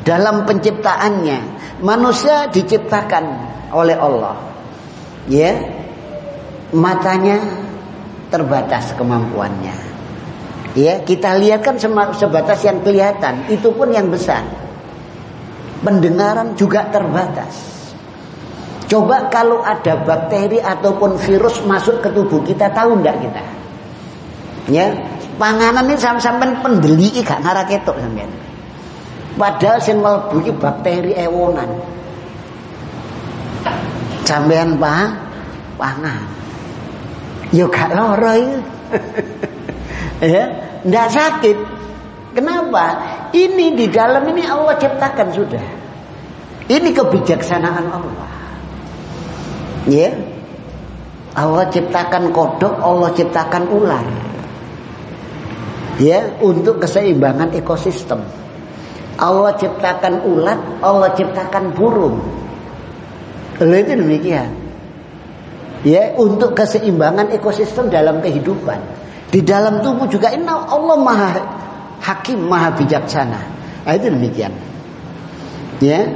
Dalam penciptaannya, manusia diciptakan oleh Allah. Ya, matanya terbatas kemampuannya. Ya, kita lihat kan sebatas yang kelihatan, itu pun yang besar. Pendengaran juga terbatas. Coba kalau ada bakteri ataupun virus masuk ke tubuh kita, tahu enggak kita? Ya, panganan ini sampai pendeli gak ngarah ketok sampean. Padahal sing mlebu bakteri ewonan. Sampean paham? Pangan. Ya gak lara ya, ndak sakit. Kenapa? Ini di dalam ini Allah ciptakan sudah. Ini kebijaksanaan Allah. Ya. Allah ciptakan kodok, Allah ciptakan ular. Ya, untuk keseimbangan ekosistem. Allah ciptakan ulat, Allah ciptakan burung. Lalu itu demikian ya untuk keseimbangan ekosistem dalam kehidupan. Di dalam tubuh juga inna Allah Maha Hakim, Maha bijaksana. Nah, itu demikian. Ya.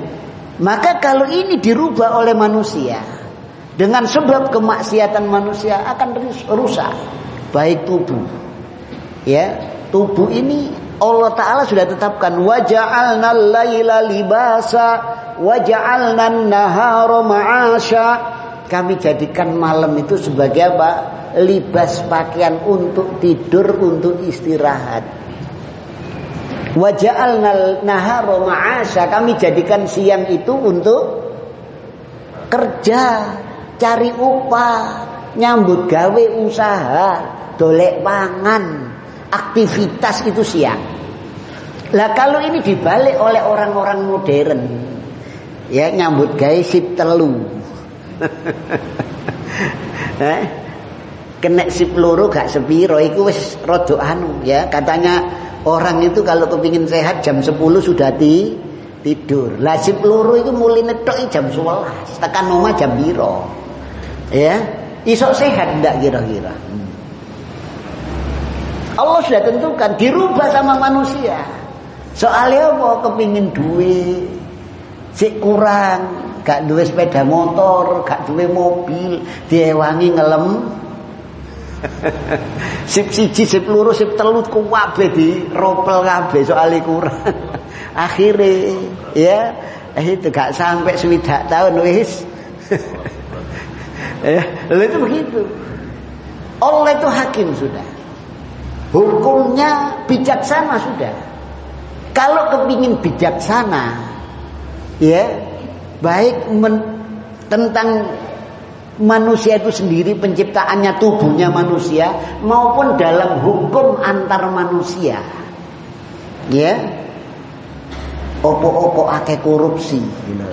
Maka kalau ini dirubah oleh manusia dengan sebab kemaksiatan manusia akan rusak baik tubuh. Ya, tubuh ini Allah taala sudah tetapkan waja'alna laila libasa waja'alna an-nahara ma'asha kami jadikan malam itu sebagai apa? Libas pakaian untuk tidur, untuk istirahat. Waja'alna nahara ma'asya. Kami jadikan siang itu untuk kerja, cari upah, nyambut gawe usaha, dolek pangan, aktivitas itu siang. Lah kalau ini dibalik oleh orang-orang modern, ya nyambut gawe sip telu, eh? Kena si peluru gak sepiro Itu wis rada anu ya. Katanya orang itu kalau kepingin sehat jam 10 sudah di tidur. Lah si peluru itu mulai netok jam 11. Tekan rumah jam biro. Ya. Isok sehat ndak kira-kira? Hmm. Allah sudah tentukan dirubah sama manusia. Soalnya apa kepingin duit, si kurang, gak duwe sepeda motor, gak duwe mobil, diewangi ngelem. sip siji, sip loro, sip telu kuwabe di ropel kabeh soal kurang. Akhirnya ya eh itu gak sampai swidak tahun wis. ya, itu begitu. Allah itu hakim sudah. Hukumnya bijaksana sudah. Kalau kepingin bijaksana, Ya, baik men, tentang manusia itu sendiri penciptaannya tubuhnya manusia maupun dalam hukum antar manusia. Ya. Opo-opo ake korupsi gitu.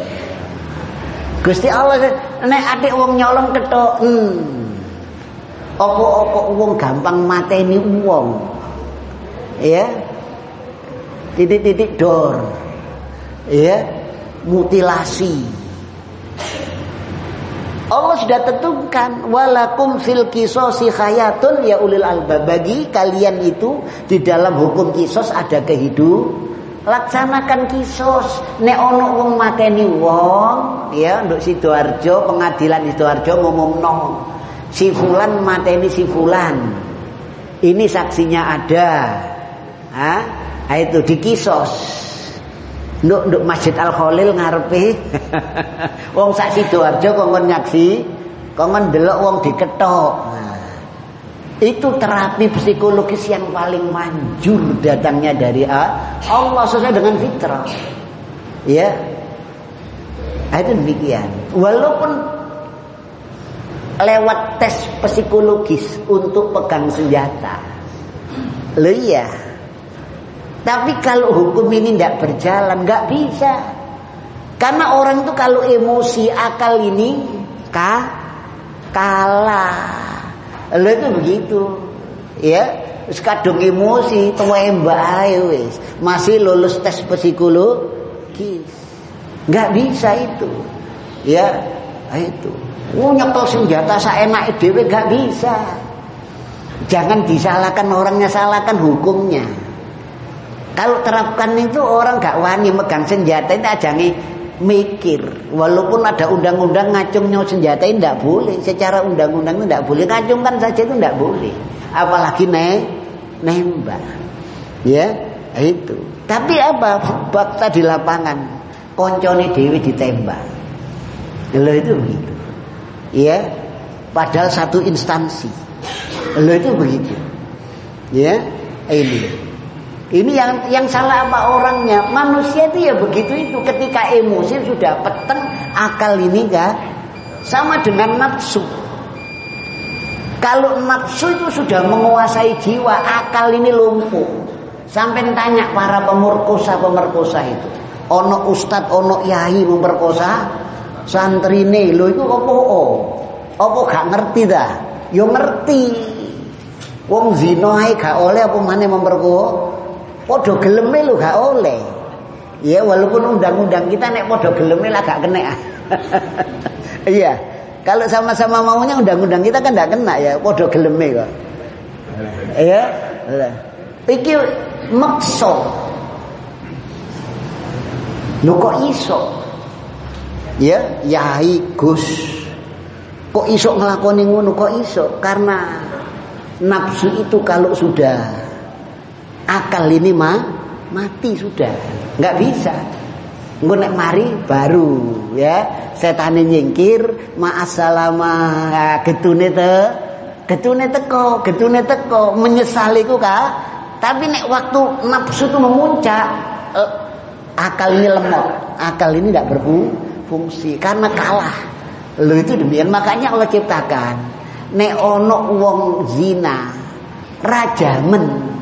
Gusti Allah nek adik wong nyolong ketok hmm. Opo-opo wong gampang mateni wong. Ya. Titik-titik dor. Ya. Mutilasi Allah sudah tentukan walakum fil kisosi khayatun ya ulil albab bagi kalian itu di dalam hukum kisos ada kehidupan laksanakan kisos. Nek ono wong mateni wong ya untuk sidoarjo pengadilan sidoarjo ngomongno. Si fulan mateni si fulan. Ini saksinya ada. Ha? Nah, itu dikisos Nduk nduk Masjid Al Khalil ngarepe. wong sak Sidoarjo kongkon nyaksi, kongkon delok wong diketok. Nah, itu terapi psikologis yang paling manjur datangnya dari Allah sesuai dengan fitrah. Ya. Itu demikian. Walaupun lewat tes psikologis untuk pegang senjata. Loh iya, tapi kalau hukum ini tidak berjalan, nggak bisa. Karena orang itu kalau emosi akal ini kah kalah. Lo itu begitu, ya. Kadung emosi, tuwe mbak wis masih lulus tes psikologis. Nggak bisa itu, ya. Itu. Oh, nyekel senjata enak dewe nggak bisa. Jangan disalahkan orangnya, salahkan hukumnya. Kalau terapkan itu orang gak wani megang senjata itu ajangi mikir. Walaupun ada undang-undang ngacungnya senjata itu tidak boleh. Secara undang-undang itu tidak boleh. Ngacungkan saja itu tidak boleh. Apalagi ne nembak. Ya, itu. Tapi apa? Fakta di lapangan. Koncone dewi ditembak. Lo itu begitu. Ya, padahal satu instansi. Lo itu begitu. Ya, ini. Ini yang yang salah apa orangnya? Manusia itu ya begitu itu. Ketika emosi sudah peteng, akal ini enggak sama dengan nafsu. Kalau nafsu itu sudah menguasai jiwa, akal ini lumpuh. Sampai tanya para pemerkosa-pemerkosa itu. Ono ustad, ono yai memperkosa santri ini. Lo itu apa? Oh, apa gak ngerti dah? Yo ngerti. Wong zina gak oleh apa mana memperkosa Podo geleme lu gak oleh. Ya walaupun undang-undang kita nek podo geleme lah gak kena. iya. Kalau sama-sama maunya undang-undang kita kan gak kena ya, podo geleme kok. Iya. Iki makso. Lu kok iso? Ya, yai Gus. Kok iso ngelakoni ngono kok iso? Karena nafsu itu kalau sudah akal ini mah mati sudah. Nggak bisa. Gue nek mari baru ya. Setan nyingkir ma'asalama nah, getune te getune teko getune teko. Menyesali ku tapi nek waktu nafsu itu memuncak eh, akal ini lemot. Akal ini tidak berfungsi karena kalah. Lo itu demikian. Makanya Allah ciptakan. Nek ono wong zina rajamen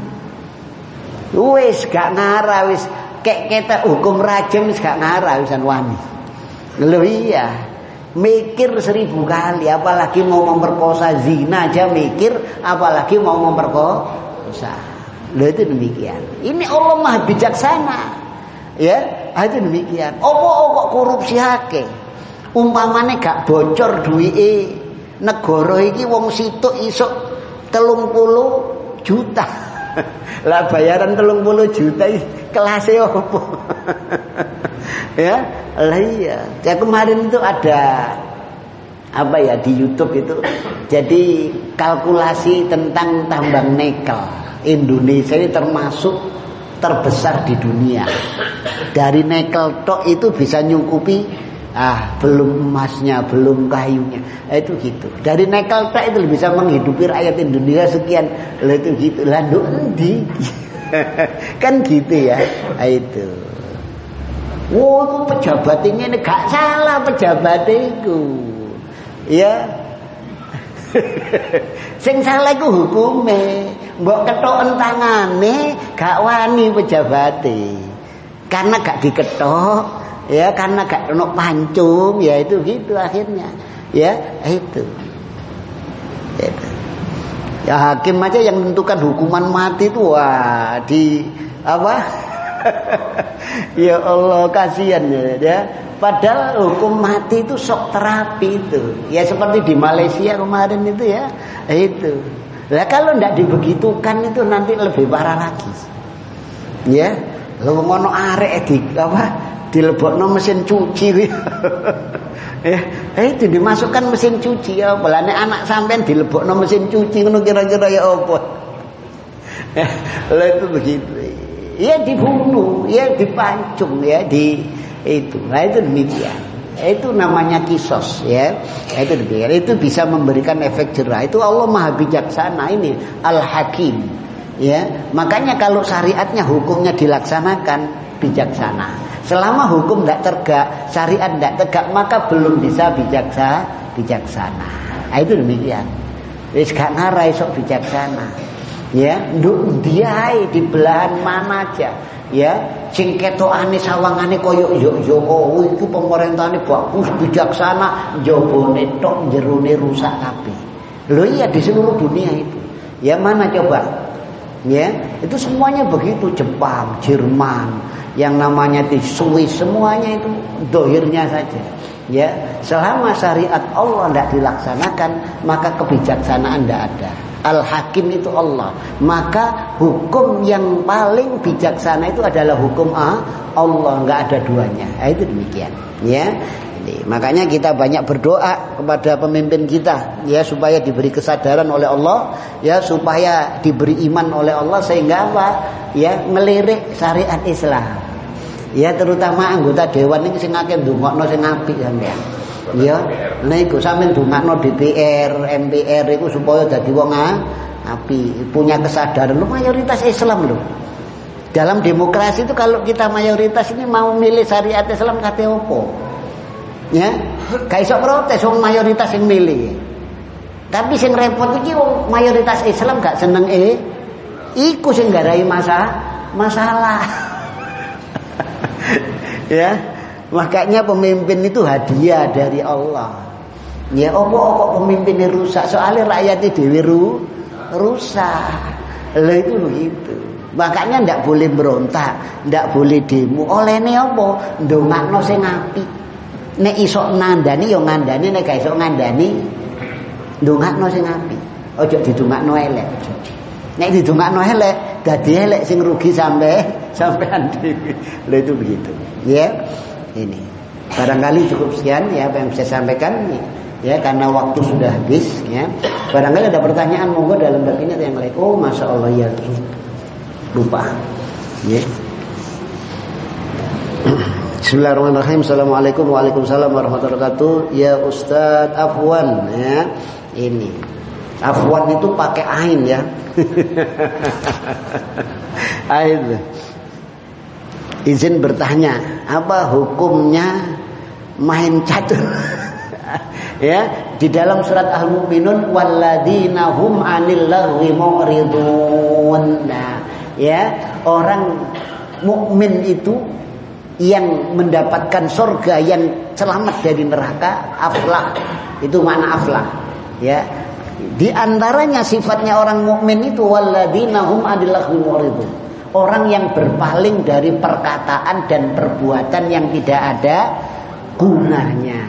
Wis gak ngarah wis kek kita hukum rajam wis gak ngarah wisan wani. Lho iya. Mikir seribu kali apalagi mau memperkosa zina aja mikir apalagi mau memperkosa. Lho itu demikian. Ini Allah Maha bijaksana. Ya, ah, itu demikian. Opo kok korupsi hake? Umpamane gak bocor duwike negara iki wong situk isuk 30 juta. lah bayaran telung puluh juta kelasnya apa? Ya? Lah iya. Ya kemarin itu ada apa ya di YouTube itu. Jadi kalkulasi tentang tambang nikel Indonesia ini termasuk terbesar di dunia. Dari nikel tok itu bisa nyukupi ah belum emasnya belum kayunya ah, itu gitu dari nekel tak itu bisa menghidupi rakyat Indonesia sekian lah itu gitu lah endi kan gitu ya ah, itu oh, pejabat ini gak salah pejabat itu. Ya. Sing salah iku hukume. Mbok ketoken tangane gak wani pejabate. Karena gak diketok, ya karena gak ono pancung, ya itu gitu akhirnya. Ya, itu. Itu. Ya hakim aja yang menentukan hukuman mati itu wah di apa? ya Allah kasihan ya, ya. Padahal hukum mati itu sok terapi itu. Ya seperti di Malaysia kemarin itu ya. Itu. Lah kalau tidak dibegitukan itu nanti lebih parah lagi. Ya. Lu ngono arek di apa? Dilebokno mesin cuci. eh, eh dimasukkan mesin cuci ya. Belane anak sampean dilebokno mesin cuci ngono kira-kira ya apa? Lah itu begitu ya dibunuh, ya dipancung, ya di itu. Nah itu demikian. Itu namanya kisos ya. Itu demikian. Itu bisa memberikan efek jerah. Itu Allah Maha bijaksana ini Al-Hakim. Ya, makanya kalau syariatnya hukumnya dilaksanakan bijaksana. Selama hukum tidak tegak, syariat tidak tegak, maka belum bisa bijaksa, bijaksana. Nah, itu demikian. Wis gak ngarai sok bijaksana. Ya nduk diae di belahan mana aja. Ya sing ketokane sawangane koyo yo yo oh iku pemerintahane bagus bijaksana jabone tok jerone rusak kabeh. Lho iya di seluruh dunia itu. Ya mana coba? Ya itu semuanya begitu. Jepang Jerman yang namanya di Swiss semuanya itu dohirnya saja ya selama syariat Allah tidak dilaksanakan maka kebijaksanaan tidak ada Al-Hakim itu Allah. Maka hukum yang paling bijaksana itu adalah hukum Allah, nggak ada duanya. Nah, itu demikian, ya. Jadi, makanya kita banyak berdoa kepada pemimpin kita ya supaya diberi kesadaran oleh Allah, ya supaya diberi iman oleh Allah sehingga apa? Ya, melirik syariat Islam. Ya terutama anggota dewan ini sing akeh ndongakno sing apik sampean. Ya, niku sampean dongakno DPR, MPR itu supaya dadi wong api, punya kesadaran lu mayoritas Islam loh. Dalam demokrasi itu kalau kita mayoritas ini mau milih syariat Islam kate opo? Ya, gak iso protes wong mayoritas yang milih. Tapi sing repot iki wong mayoritas Islam gak seneng eh iku sing garai masalah masalah. ya, Makanya pemimpin itu hadiah dari Allah. Ya opo-opo pemimpinnya rusak soalnya rakyatnya dewi ru, rusak. Lah itu begitu. Makanya ndak boleh berontak, ndak boleh demo. Oleh ne apa? Ndongakno sing apik. Nek iso nandani yo ngandani nek gak iso ngandani ndongakno sing apik. Ojo didongakno elek. Nek didongakno elek, dadi elek sing rugi sampai sampean dhewe. Lah itu begitu. Ya. Ini. Barangkali cukup sekian ya apa yang saya sampaikan ya karena waktu sudah habis ya. Barangkali ada pertanyaan monggo dalam bab ini atau yang lain. Oh, masya Allah ya lupa. Ya. Bismillahirrahmanirrahim. Assalamualaikum Waalaikumsalam warahmatullahi wabarakatuh. Ya Ustadz Afwan ya. Ini. Afwan itu pakai ain ya. ain izin bertanya apa hukumnya main catur ya di dalam surat al-mu'minun walladzina hum 'anil lagwi mu'ridun nah ya orang mukmin itu yang mendapatkan surga yang selamat dari neraka aflah itu mana aflah ya di antaranya sifatnya orang mukmin itu walladzina hum 'anil lagwi mu'ridun Orang yang berpaling dari perkataan dan perbuatan yang tidak ada gunanya.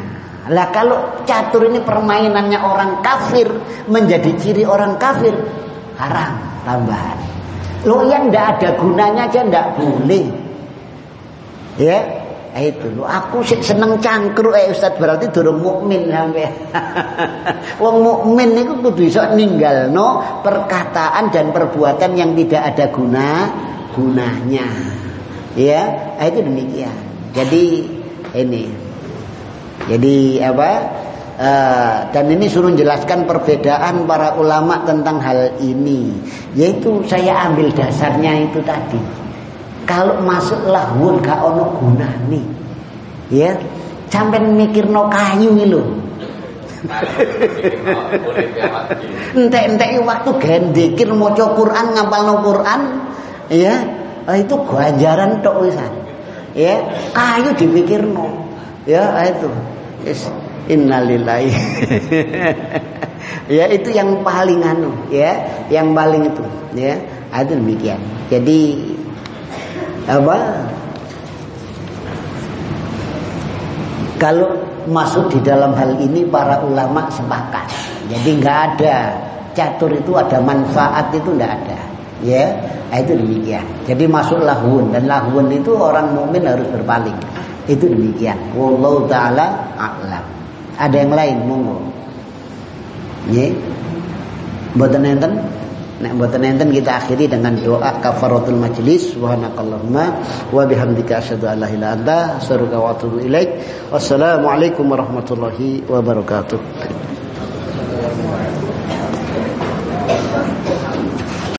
Lah kalau catur ini permainannya orang kafir menjadi ciri orang kafir haram tambahan. Lo yang tidak ada gunanya aja tidak boleh. Ya, itu lo aku sih seneng cangkruk eh Ustaz berarti durung mukmin sampai. Wong mukmin itu kudu iso no perkataan dan perbuatan yang tidak ada guna gunanya. Ya, nah, itu demikian. Jadi ini. Jadi apa? Uh, dan ini suruh jelaskan perbedaan para ulama tentang hal ini. Yaitu saya ambil dasarnya itu tadi. Kalau masuk lahun gak ono gunane. Ya, sampean mikirno kayu iki lho. Entek-entek waktu gendikir maca Quran ngapalno Quran ya ah, itu ganjaran tok wisan. Ya, kayu dipikirno. Ya, ah, itu. Yes. Innalillahi. ya itu yang paling anu ya, yang paling itu ya. Ah, itu demikian. Jadi apa? Kalau masuk di dalam hal ini para ulama sepakat. Jadi nggak ada catur itu ada manfaat itu nggak ada. Ya, nah, itu demikian. Jadi masuk lahun dan lahun itu orang mukmin harus berpaling. Itu demikian. Wallahu taala a'lam. Ada yang lain monggo. Ya. Mboten enten? Nek mboten enten kita akhiri dengan doa kafaratul majlis subhanakallahumma wa bihamdika asyhadu an la ilaha illa anta astaghfiruka wa atubu ilaik. Wassalamualaikum warahmatullahi wabarakatuh.